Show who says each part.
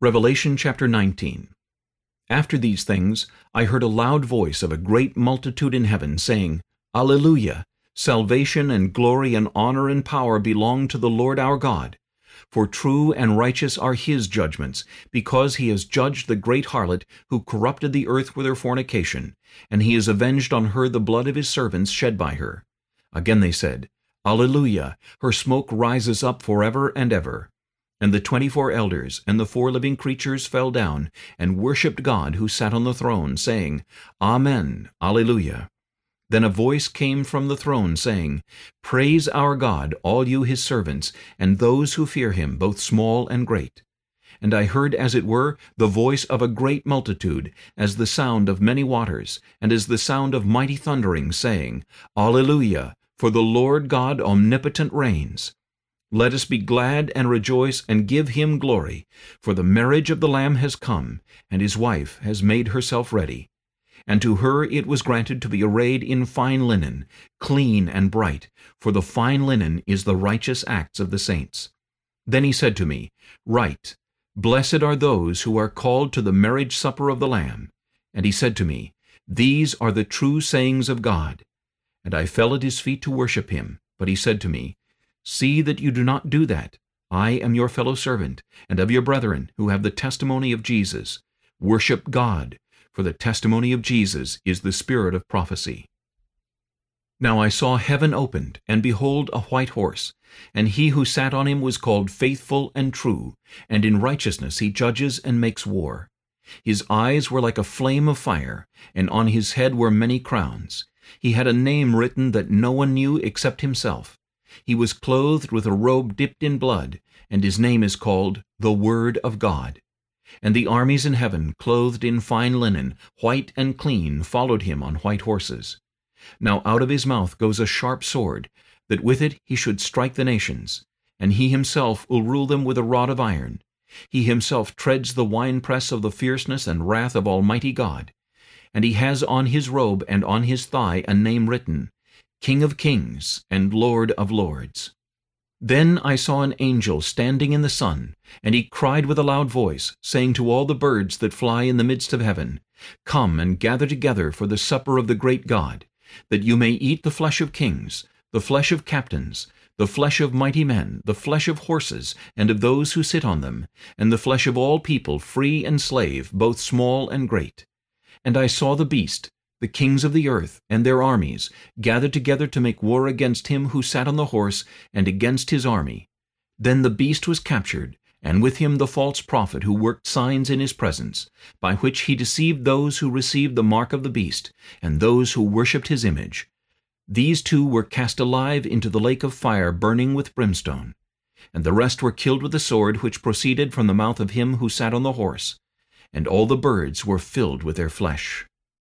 Speaker 1: Revelation chapter 19 After these things I heard a loud voice of a great multitude in heaven, saying, Alleluia! Salvation and glory and honor and power belong to the Lord our God. For true and righteous are his judgments, because he has judged the great harlot who corrupted the earth with her fornication, and he has avenged on her the blood of his servants shed by her. Again they said, Alleluia! Her smoke rises up forever and ever. And the twenty-four elders and the four living creatures fell down and worshipped God who sat on the throne, saying, Amen, Alleluia. Then a voice came from the throne, saying, Praise our God, all you his servants, and those who fear him, both small and great. And I heard, as it were, the voice of a great multitude, as the sound of many waters, and as the sound of mighty thundering, saying, Alleluia, for the Lord God omnipotent reigns. Let us be glad and rejoice and give him glory, for the marriage of the Lamb has come, and his wife has made herself ready. And to her it was granted to be arrayed in fine linen, clean and bright, for the fine linen is the righteous acts of the saints. Then he said to me, Write, Blessed are those who are called to the marriage supper of the Lamb. And he said to me, These are the true sayings of God. And I fell at his feet to worship him. But he said to me, See that you do not do that. I am your fellow servant, and of your brethren who have the testimony of Jesus. Worship God, for the testimony of Jesus is the spirit of prophecy. Now I saw heaven opened, and behold a white horse, and he who sat on him was called Faithful and True, and in righteousness he judges and makes war. His eyes were like a flame of fire, and on his head were many crowns. He had a name written that no one knew except himself. He was clothed with a robe dipped in blood, and his name is called the Word of God. And the armies in heaven, clothed in fine linen, white and clean, followed him on white horses. Now out of his mouth goes a sharp sword, that with it he should strike the nations, and he himself will rule them with a rod of iron. He himself treads the winepress of the fierceness and wrath of Almighty God. And he has on his robe and on his thigh a name written, King of kings and Lord of lords. Then I saw an angel standing in the sun, and he cried with a loud voice, saying to all the birds that fly in the midst of heaven, Come and gather together for the supper of the great God, that you may eat the flesh of kings, the flesh of captains, the flesh of mighty men, the flesh of horses, and of those who sit on them, and the flesh of all people, free and slave, both small and great. And I saw the beast, the kings of the earth and their armies gathered together to make war against him who sat on the horse and against his army. Then the beast was captured, and with him the false prophet who worked signs in his presence, by which he deceived those who received the mark of the beast, and those who worshipped his image. These two were cast alive into the lake of fire burning with brimstone. And the rest were killed with the sword which proceeded from the mouth of him who sat on the horse. And all the birds were filled with their flesh.